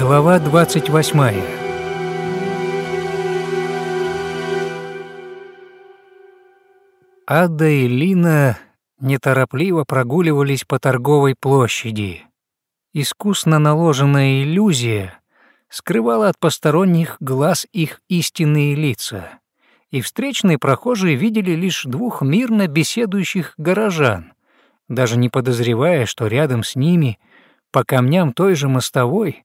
Глава 28 Ада и Лина неторопливо прогуливались по торговой площади. Искусно наложенная иллюзия скрывала от посторонних глаз их истинные лица, и встречные прохожие видели лишь двух мирно беседующих горожан, даже не подозревая, что рядом с ними, по камням той же мостовой,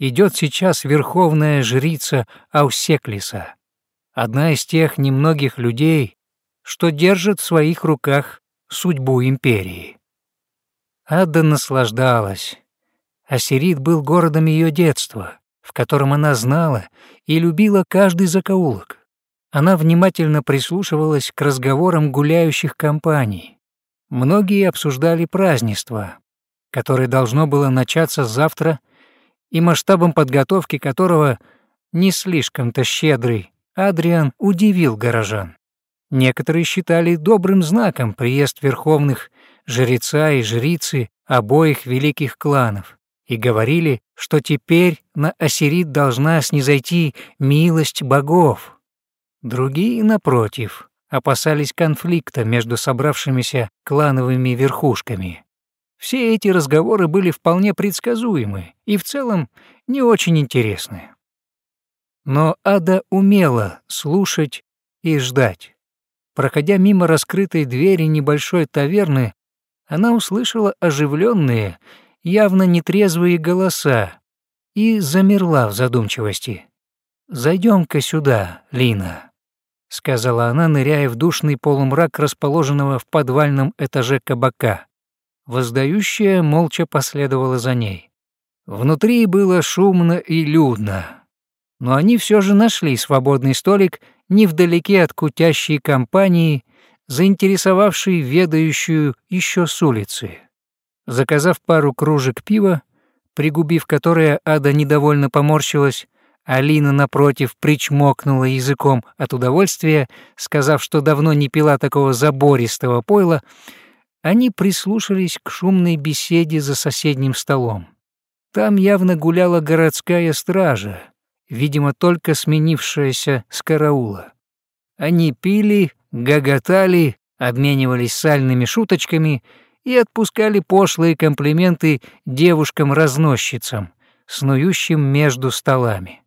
идет сейчас верховная жрица Аусеклиса, одна из тех немногих людей, что держит в своих руках судьбу империи. Ада наслаждалась. Ассирит был городом ее детства, в котором она знала и любила каждый закоулок. Она внимательно прислушивалась к разговорам гуляющих компаний. Многие обсуждали празднество, которое должно было начаться завтра и масштабом подготовки которого не слишком-то щедрый Адриан удивил горожан. Некоторые считали добрым знаком приезд верховных жреца и жрицы обоих великих кланов и говорили, что теперь на Ассирит должна снизойти милость богов. Другие, напротив, опасались конфликта между собравшимися клановыми верхушками. Все эти разговоры были вполне предсказуемы и в целом не очень интересны. Но Ада умела слушать и ждать. Проходя мимо раскрытой двери небольшой таверны, она услышала оживленные, явно нетрезвые голоса и замерла в задумчивости. «Зайдем-ка сюда, Лина», — сказала она, ныряя в душный полумрак расположенного в подвальном этаже кабака. Воздающая молча последовала за ней. Внутри было шумно и людно, но они все же нашли свободный столик невдалеке от кутящей компании, заинтересовавшей ведающую еще с улицы. Заказав пару кружек пива, пригубив которое Ада недовольно поморщилась, Алина, напротив, причмокнула языком от удовольствия, сказав, что давно не пила такого забористого пойла, они прислушались к шумной беседе за соседним столом. Там явно гуляла городская стража, видимо, только сменившаяся с караула. Они пили, гоготали, обменивались сальными шуточками и отпускали пошлые комплименты девушкам-разносчицам, снующим между столами.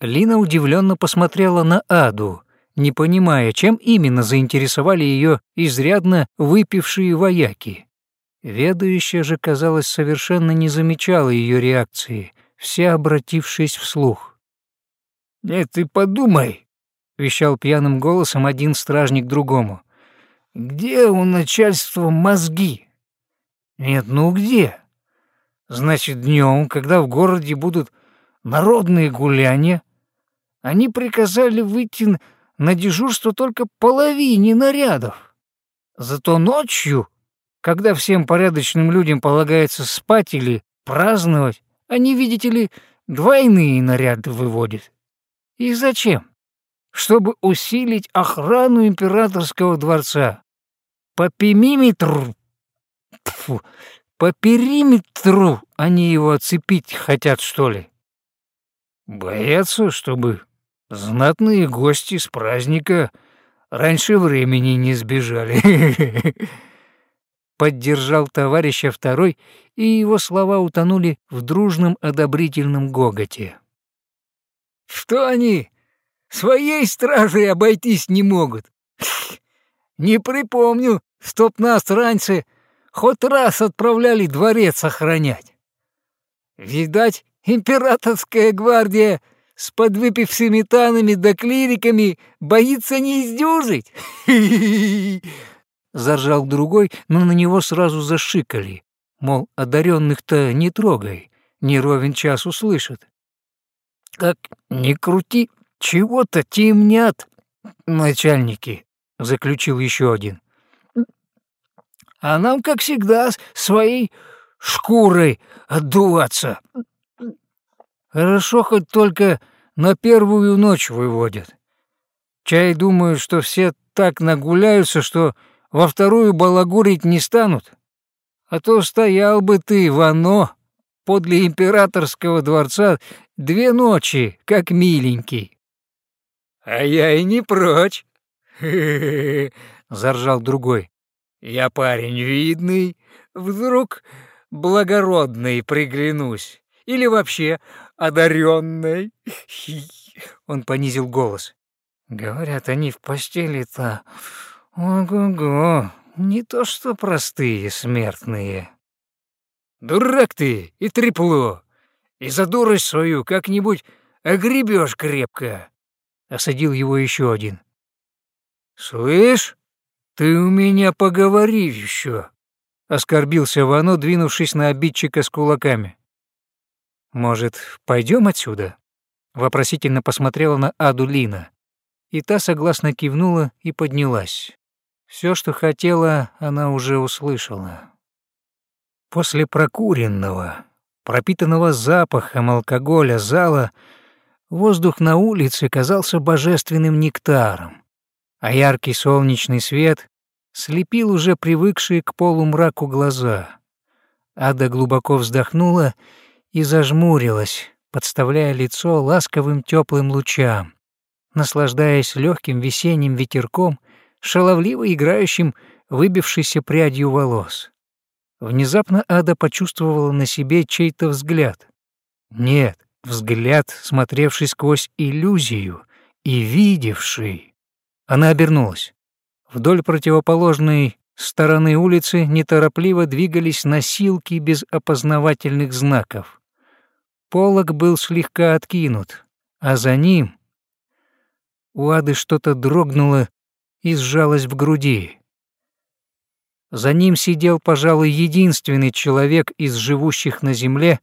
Лина удивленно посмотрела на Аду, не понимая, чем именно заинтересовали ее изрядно выпившие вояки. Ведающая же, казалось, совершенно не замечала ее реакции, вся обратившись вслух. «Нет, ты подумай», — вещал пьяным голосом один стражник другому. «Где у начальства мозги?» «Нет, ну где?» «Значит, днем, когда в городе будут народные гуляния, они приказали выйти на дежурство только половине нарядов. Зато ночью, когда всем порядочным людям полагается спать или праздновать, они, видите ли, двойные наряды выводят. И зачем? Чтобы усилить охрану императорского дворца. По периметру... Фу, по периметру они его оцепить хотят, что ли? Боятся, чтобы Знатные гости с праздника раньше времени не сбежали. Поддержал товарища второй, и его слова утонули в дружном одобрительном гоготе. Что они своей стражей обойтись не могут? Не припомню, чтоб нас раньше хоть раз отправляли дворец охранять. Видать, императорская гвардия — с подвыпившими танами да клириками боится не издюжить. Заржал другой, но на него сразу зашикали. Мол, одаренных-то не трогай, не ровен час услышат. Как не крути, чего-то темнят начальники, заключил еще один. А нам, как всегда, своей шкурой отдуваться. Хорошо хоть только на первую ночь выводят. Чай думают, что все так нагуляются, что во вторую балагурить не станут. А то стоял бы ты, Вано, подле императорского дворца две ночи, как миленький». «А я и не прочь», — заржал другой. «Я парень видный, вдруг благородный приглянусь, или вообще одаренный». Он понизил голос. «Говорят, они в постели-то... Ого-го, не то что простые смертные». «Дурак ты и трепло, и за дурость свою как-нибудь огребешь крепко», — осадил его еще один. «Слышь, ты у меня поговори еще», — оскорбился Вано, двинувшись на обидчика с кулаками. «Может, пойдем отсюда?» — вопросительно посмотрела на Аду Лина. И та согласно кивнула и поднялась. Все, что хотела, она уже услышала. После прокуренного, пропитанного запахом алкоголя зала, воздух на улице казался божественным нектаром а яркий солнечный свет слепил уже привыкшие к полумраку глаза. Ада глубоко вздохнула и зажмурилась, подставляя лицо ласковым теплым лучам, наслаждаясь легким весенним ветерком, шаловливо играющим выбившейся прядью волос. Внезапно Ада почувствовала на себе чей-то взгляд. Нет, взгляд, смотревший сквозь иллюзию и видевший. Она обернулась. Вдоль противоположной стороны улицы неторопливо двигались носилки без опознавательных знаков. Полок был слегка откинут, а за ним у Ады что-то дрогнуло и сжалось в груди. За ним сидел, пожалуй, единственный человек из живущих на земле,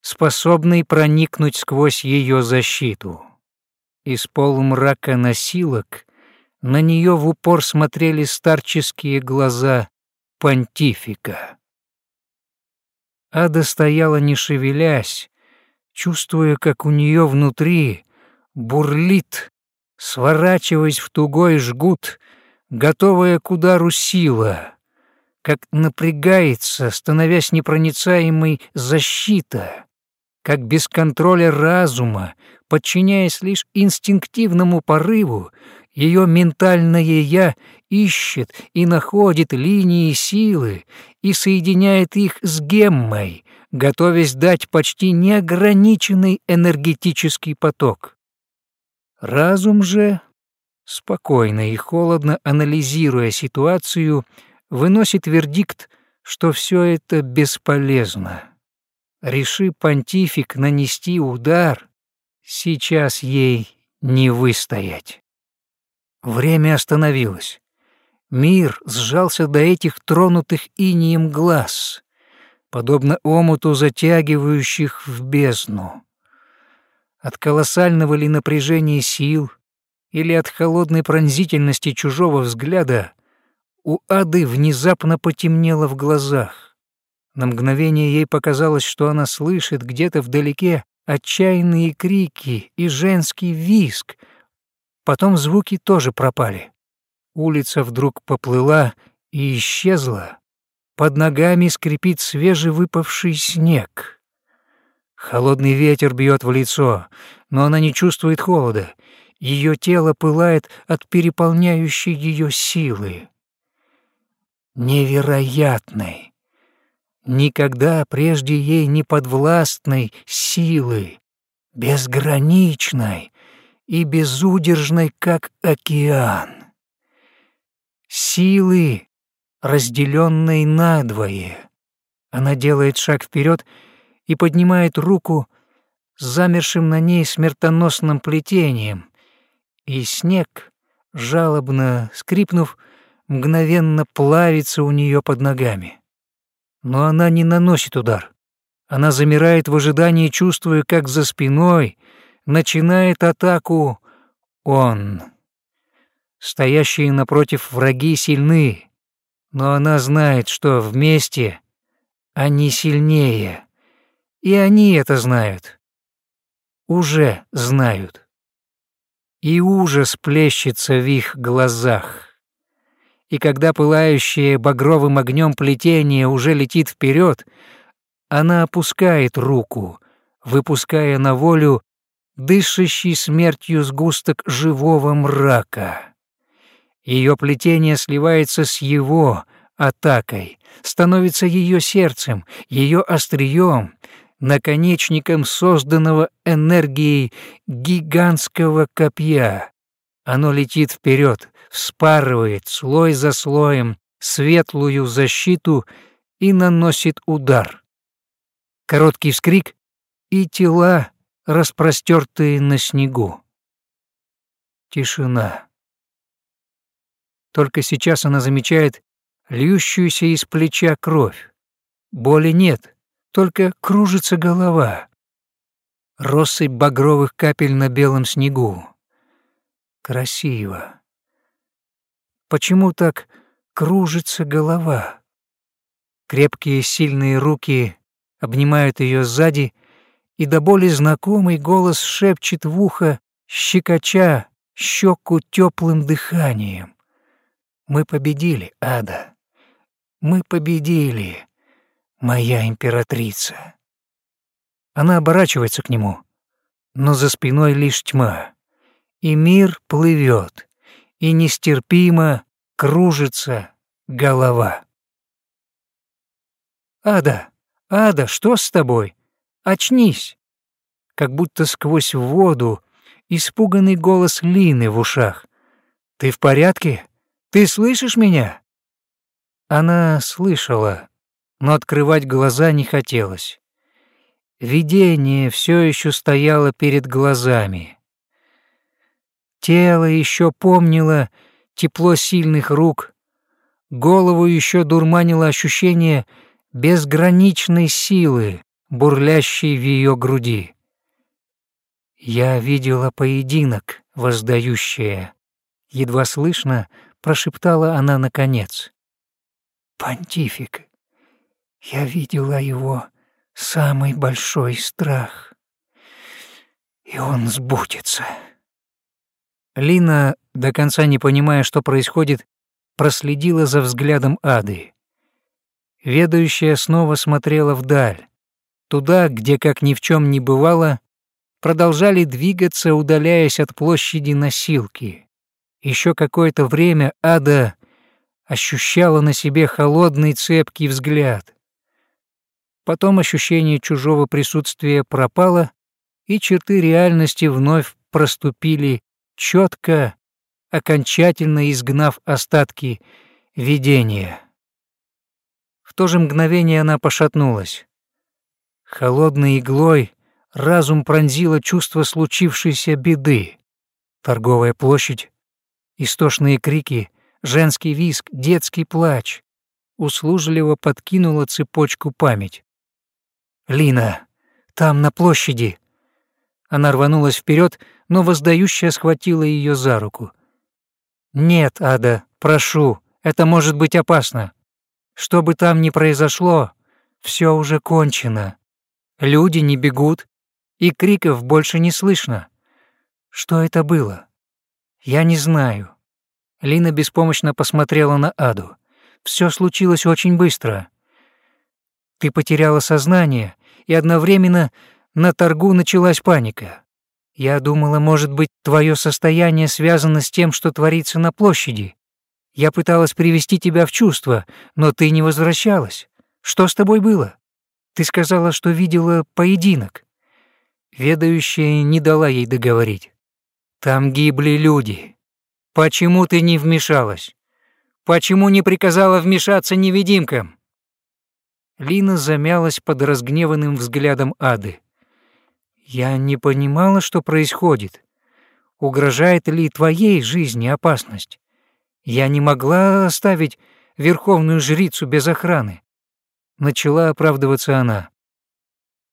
способный проникнуть сквозь ее защиту. Из полумрака носилок на нее в упор смотрели старческие глаза понтифика. Ада стояла не шевелясь, чувствуя, как у нее внутри бурлит, сворачиваясь в тугой жгут, готовая к удару сила, как напрягается, становясь непроницаемой защита, как без контроля разума, подчиняясь лишь инстинктивному порыву, ее ментальное «я» ищет и находит линии силы и соединяет их с геммой, готовясь дать почти неограниченный энергетический поток. Разум же, спокойно и холодно анализируя ситуацию, выносит вердикт, что все это бесполезно. Реши понтифик нанести удар, сейчас ей не выстоять. Время остановилось. Мир сжался до этих тронутых инием глаз, подобно омуту затягивающих в бездну. От колоссального ли напряжения сил или от холодной пронзительности чужого взгляда у Ады внезапно потемнело в глазах. На мгновение ей показалось, что она слышит где-то вдалеке отчаянные крики и женский визг — Потом звуки тоже пропали. Улица вдруг поплыла и исчезла. Под ногами скрипит свежевыпавший снег. Холодный ветер бьет в лицо, но она не чувствует холода. Ее тело пылает от переполняющей ее силы. Невероятной, никогда прежде ей не подвластной силы, безграничной, и безудержной, как океан. Силы, разделенной надвое. Она делает шаг вперед и поднимает руку с замершим на ней смертоносным плетением, и снег, жалобно скрипнув, мгновенно плавится у нее под ногами. Но она не наносит удар. Она замирает в ожидании, чувствуя, как за спиной — начинает атаку он. Стоящие напротив враги сильны, но она знает, что вместе они сильнее, и они это знают. Уже знают. И ужас плещется в их глазах. И когда пылающее багровым огнем плетение уже летит вперед, она опускает руку, выпуская на волю дышащий смертью сгусток живого мрака. Ее плетение сливается с его атакой, становится ее сердцем, ее острием, наконечником созданного энергией гигантского копья. Оно летит вперед, вспарывает слой за слоем светлую защиту и наносит удар. Короткий вскрик, и тела, распростертые на снегу. Тишина. Только сейчас она замечает льющуюся из плеча кровь. Боли нет, только кружится голова. Россыпь багровых капель на белом снегу. Красиво. Почему так кружится голова? Крепкие сильные руки обнимают ее сзади, и до боли знакомый голос шепчет в ухо, щекоча щеку теплым дыханием. Мы победили, Ада. Мы победили, моя императрица. Она оборачивается к нему, но за спиной лишь тьма, и мир плывет, и нестерпимо кружится голова. «Ада, Ада, что с тобой? Очнись!» Как будто сквозь воду испуганный голос Лины в ушах. «Ты в порядке? Ты слышишь меня?» Она слышала, но открывать глаза не хотелось. Видение все еще стояло перед глазами. Тело еще помнило тепло сильных рук, голову еще дурманило ощущение безграничной силы, бурлящей в ее груди. «Я видела поединок, воздающее», — едва слышно прошептала она наконец. «Понтифик, я видела его самый большой страх, и он сбудется». Лина, до конца не понимая, что происходит, проследила за взглядом Ады. Ведающая снова смотрела вдаль, туда, где, как ни в чем не бывало, продолжали двигаться, удаляясь от площади носилки. Еще какое-то время Ада ощущала на себе холодный цепкий взгляд. Потом ощущение чужого присутствия пропало, и черты реальности вновь проступили четко, окончательно изгнав остатки видения. В то же мгновение она пошатнулась. Холодной иглой разум пронзило чувство случившейся беды. Торговая площадь, истошные крики, женский визг, детский плач. Услужливо подкинула цепочку память. «Лина, там, на площади!» Она рванулась вперед, но воздающая схватила ее за руку. «Нет, Ада, прошу, это может быть опасно. Что бы там ни произошло, все уже кончено. Люди не бегут, и криков больше не слышно. Что это было? Я не знаю. Лина беспомощно посмотрела на Аду. Все случилось очень быстро. Ты потеряла сознание, и одновременно на торгу началась паника. Я думала, может быть, твое состояние связано с тем, что творится на площади. Я пыталась привести тебя в чувство, но ты не возвращалась. Что с тобой было? Ты сказала, что видела поединок». Ведающая не дала ей договорить. «Там гибли люди. Почему ты не вмешалась? Почему не приказала вмешаться невидимкам?» Лина замялась под разгневанным взглядом Ады. «Я не понимала, что происходит. Угрожает ли твоей жизни опасность? Я не могла оставить верховную жрицу без охраны. Начала оправдываться она.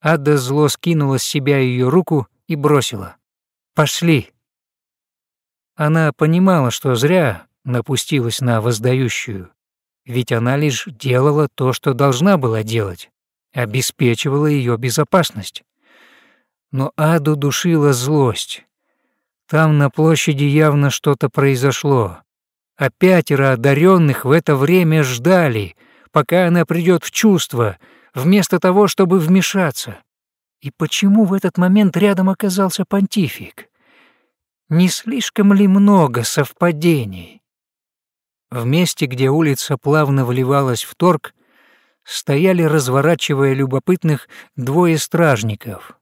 Ада зло скинула с себя ее руку и бросила. «Пошли». Она понимала, что зря напустилась на воздающую, ведь она лишь делала то, что должна была делать, обеспечивала ее безопасность. Но Аду душила злость. Там на площади явно что-то произошло а пятеро одаренных в это время ждали, пока она придет в чувство, вместо того, чтобы вмешаться. И почему в этот момент рядом оказался понтифик? Не слишком ли много совпадений? В месте, где улица плавно вливалась в торг, стояли, разворачивая любопытных, двое стражников.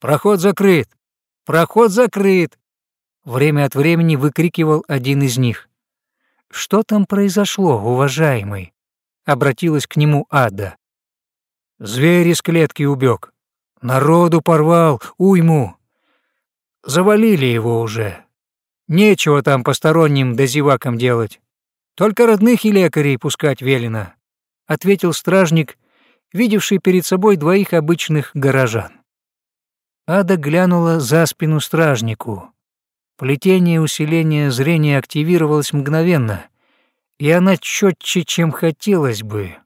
«Проход закрыт! Проход закрыт!» Время от времени выкрикивал один из них. «Что там произошло, уважаемый?» — обратилась к нему Ада. «Зверь из клетки убег. Народу порвал, уйму. Завалили его уже. Нечего там посторонним да делать. Только родных и лекарей пускать велено», — ответил стражник, видевший перед собой двоих обычных горожан. Ада глянула за спину стражнику. Плетение усиления зрения активировалось мгновенно, и она четче, чем хотелось бы,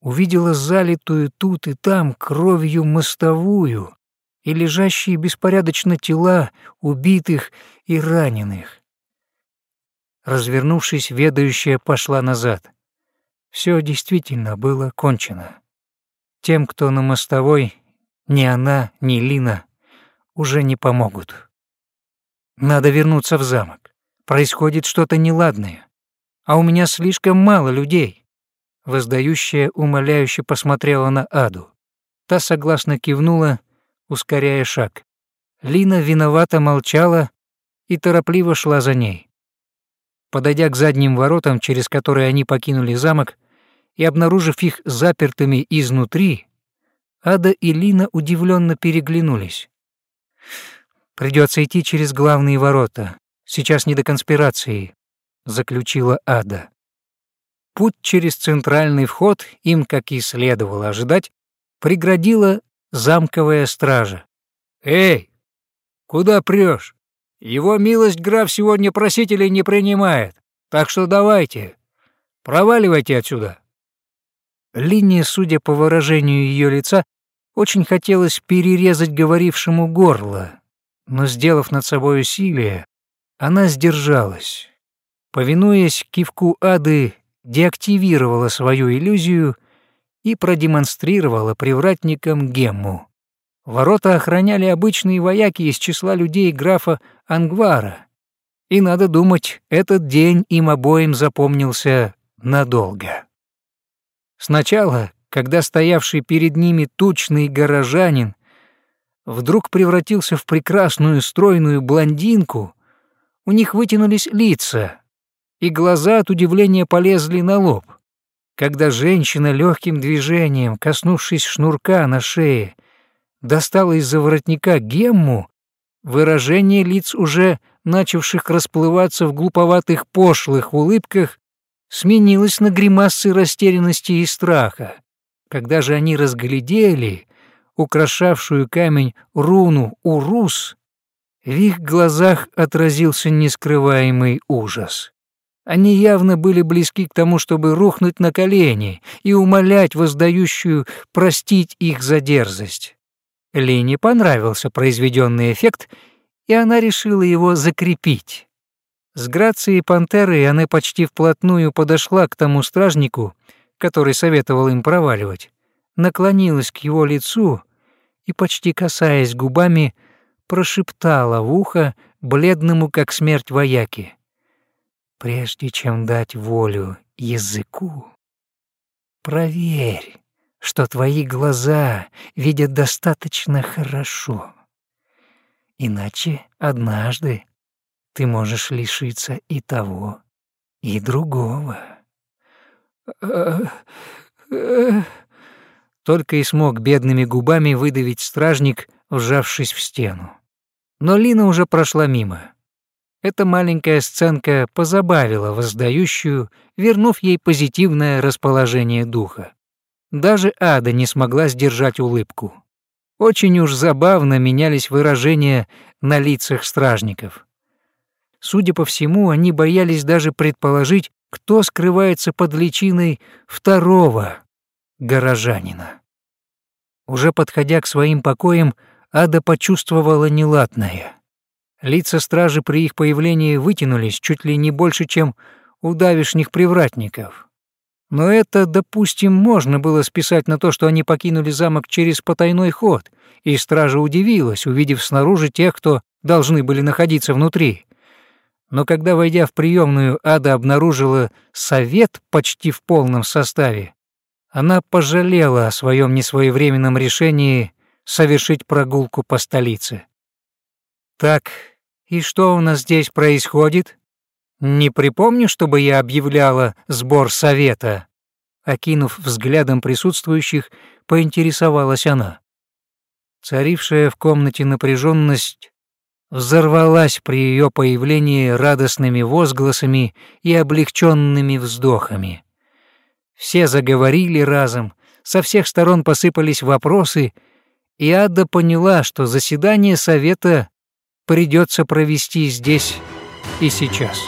увидела залитую тут и там кровью мостовую и лежащие беспорядочно тела убитых и раненых. Развернувшись, ведающая пошла назад. Все действительно было кончено. Тем, кто на мостовой, ни она, ни Лина уже не помогут. Надо вернуться в замок. Происходит что-то неладное. А у меня слишком мало людей. Воздающая умоляюще посмотрела на Аду. Та согласно кивнула, ускоряя шаг. Лина виновато молчала и торопливо шла за ней. Подойдя к задним воротам, через которые они покинули замок, и обнаружив их запертыми изнутри, Ада и Лина удивленно переглянулись. Придется идти через главные ворота. Сейчас не до конспирации, заключила Ада. Путь через центральный вход им, как и следовало ожидать, преградила замковая стража. Эй, куда прешь? Его милость граф сегодня просителей не принимает, так что давайте, проваливайте отсюда. Линия, судя по выражению ее лица, очень хотелось перерезать говорившему горло, но, сделав над собой усилие, она сдержалась. Повинуясь кивку Ады, деактивировала свою иллюзию и продемонстрировала привратникам гемму. Ворота охраняли обычные вояки из числа людей графа Ангвара, и, надо думать, этот день им обоим запомнился надолго. Сначала, когда стоявший перед ними тучный горожанин вдруг превратился в прекрасную стройную блондинку, у них вытянулись лица, и глаза от удивления полезли на лоб. Когда женщина легким движением, коснувшись шнурка на шее, достала из-за воротника гемму, выражение лиц уже начавших расплываться в глуповатых пошлых улыбках сменилось на гримасы растерянности и страха. Когда же они разглядели украшавшую камень руну «Урус», в их глазах отразился нескрываемый ужас. Они явно были близки к тому, чтобы рухнуть на колени и умолять воздающую простить их за дерзость. Лене понравился произведенный эффект, и она решила его закрепить. С грацией пантеры она почти вплотную подошла к тому стражнику, который советовал им проваливать, наклонилась к его лицу и, почти касаясь губами, прошептала в ухо бледному, как смерть вояки. «Прежде чем дать волю языку, проверь, что твои глаза видят достаточно хорошо. Иначе однажды ты можешь лишиться и того, и другого». Только и смог бедными губами выдавить стражник, вжавшись в стену. Но Лина уже прошла мимо. Эта маленькая сценка позабавила воздающую, вернув ей позитивное расположение духа. Даже Ада не смогла сдержать улыбку. Очень уж забавно менялись выражения на лицах стражников. Судя по всему, они боялись даже предположить, кто скрывается под личиной второго горожанина. Уже подходя к своим покоям, Ада почувствовала неладное. Лица стражи при их появлении вытянулись чуть ли не больше, чем у давишних привратников. Но это, допустим, можно было списать на то, что они покинули замок через потайной ход, и стража удивилась, увидев снаружи тех, кто должны были находиться внутри. Но когда, войдя в приемную, Ада обнаружила совет почти в полном составе, она пожалела о своем несвоевременном решении совершить прогулку по столице. «Так, и что у нас здесь происходит?» Не припомню, чтобы я объявляла сбор совета. Окинув взглядом присутствующих, поинтересовалась она. Царившая в комнате напряженность взорвалась при ее появлении радостными возгласами и облегченными вздохами. Все заговорили разом, со всех сторон посыпались вопросы, и Ада поняла, что заседание совета придется провести здесь и сейчас.